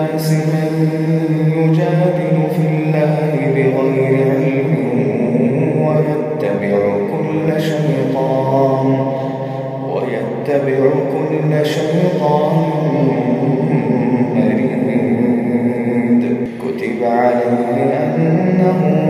الناس من يجادل في الله بغير علم ويتبع كل شيطان ويتبع كل شيطان مريد. كتب عليه أنه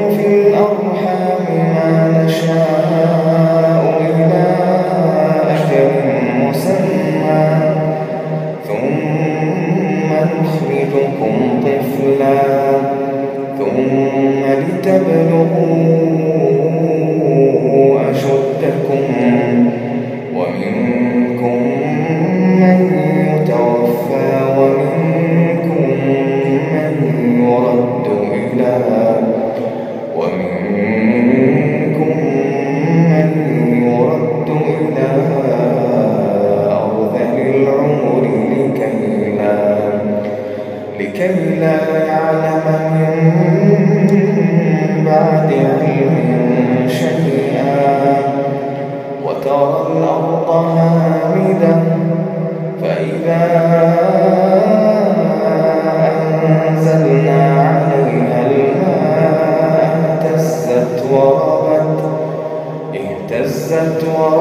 لتبلغوا أشدكم ومنكم من يتوفى ومنكم من يرد إلى ومنكم من يرد إلى أرذل العمر لكي لا لكي لا يعلم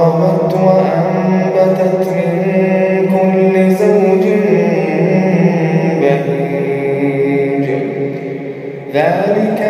وربت وأنبتت من كل زوج بهيج. ذلك